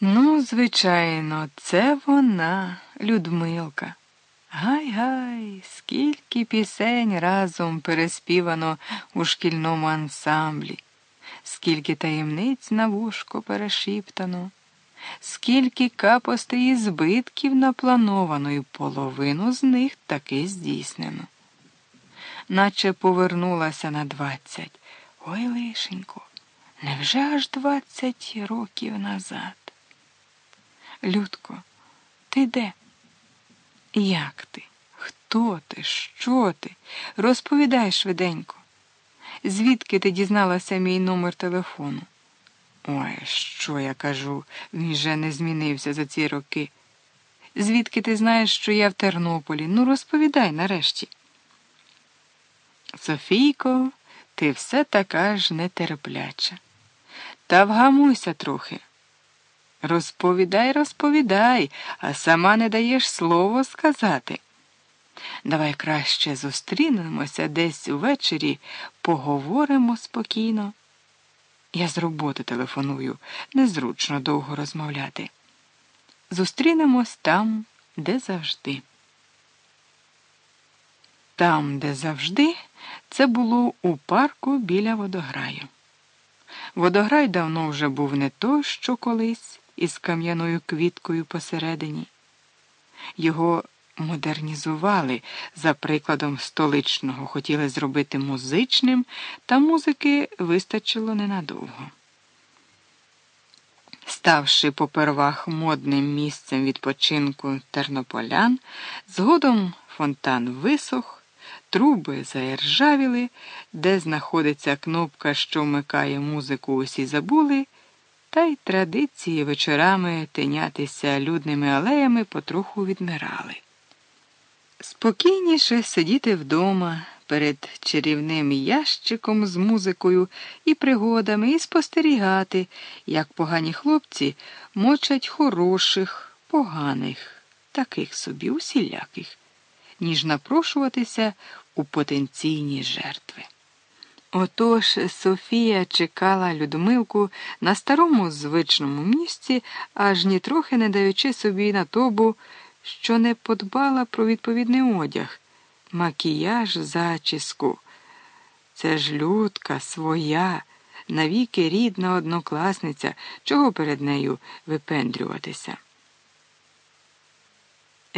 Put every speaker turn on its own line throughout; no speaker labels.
Ну, звичайно, це вона, Людмилка. Гай-гай, скільки пісень разом переспівано у шкільному ансамблі, скільки таємниць на вушко перешіптано, скільки капостей і збитків наплановано, і половину з них таки здійснено. Наче повернулася на двадцять. Ой, лишенько, невже аж двадцять років назад? Людко, ти де? Як ти? Хто ти? Що ти? Розповідай швиденько. Звідки ти дізналася мій номер телефону? Ой, що я кажу, він же не змінився за ці роки. Звідки ти знаєш, що я в Тернополі? Ну, розповідай нарешті. Софійко, ти все така ж нетерпляча. Та вгамуйся трохи. Розповідай, розповідай, а сама не даєш слово сказати. Давай краще зустрінемося десь увечері, поговоримо спокійно. Я з роботи телефоную, незручно довго розмовляти. Зустрінемось там, де завжди. Там, де завжди, це було у парку біля водограю. Водограй давно вже був не той, що колись із кам'яною квіткою посередині. Його модернізували за прикладом столичного, хотіли зробити музичним, та музики вистачило ненадовго. Ставши попервах модним місцем відпочинку тернополян, згодом фонтан висох, труби заіржавіли, де знаходиться кнопка, що вмикає музику, усі забули та й традиції вечорами тинятися людними алеями потроху відмирали. Спокійніше сидіти вдома перед чарівним ящиком з музикою і пригодами, і спостерігати, як погані хлопці мочать хороших, поганих, таких собі усіляких, ніж напрошуватися у потенційні жертви. Отож Софія чекала Людмилку на старому звичному місці, аж нітрохи не даючи собі на тобу, що не подбала про відповідний одяг, макіяж, зачіску. Це ж людка своя, навіки рідна однокласниця, чого перед нею випендрюватися.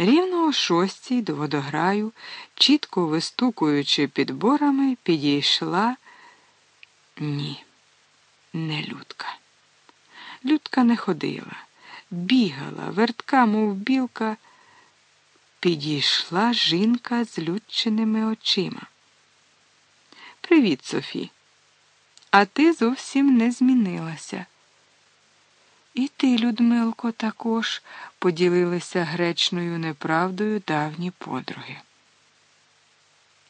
Рівно о шостій до водограю, чітко вистукуючи підборами, підійшла. Ні, не людка. Людка не ходила, бігала, вертка, мов білка. Підійшла жінка з люченими очима. Привіт, Софі. А ти зовсім не змінилася. І ти, Людмилко, також поділилися гречною неправдою давні подруги.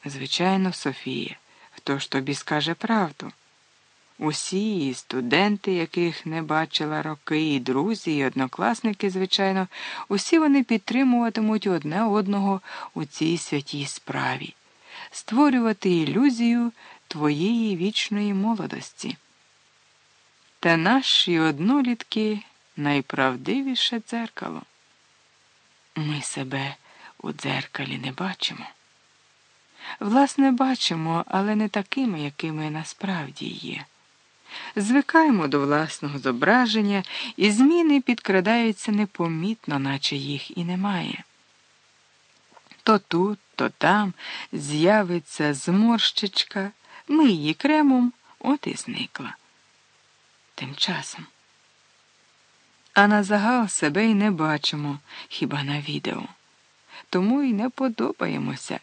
Звичайно, Софія, хто ж тобі скаже правду? Усі і студенти, яких не бачила роки, і друзі, і однокласники, звичайно, усі вони підтримуватимуть одне одного у цій святій справі, створювати ілюзію твоєї вічної молодості. Та наші однолітки найправдивіше дзеркало. Ми себе у дзеркалі не бачимо. Власне, бачимо, але не такими, якими насправді є. Звикаємо до власного зображення, і зміни підкрадаються непомітно, наче їх і немає. То тут, то там з'явиться зморщичка, ми її кремом, от і зникла. Тим часом. А на загал себе й не бачимо, хіба на відео. Тому й не подобаємося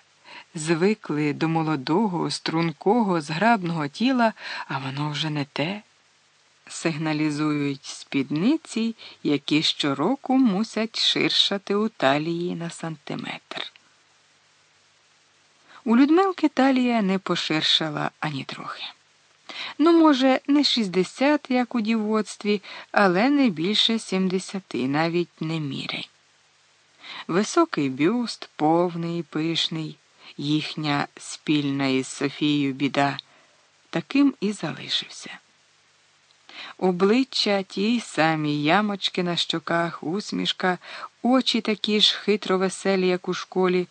звикли до молодого, стрункого, зграбного тіла, а воно вже не те. Сигналізують спідниці, які щороку мусять ширшати у талії на сантиметр. У Людмилки талія не поширшала ані трохи. Ну, може, не 60, як у дівоцтві, але не більше 70, навіть не міряй. Високий бюст, повний, і пишний їхня спільна із Софією біда, таким і залишився. Обличчя ті самі ямочки на щоках, усмішка, очі такі ж хитро веселі, як у школі.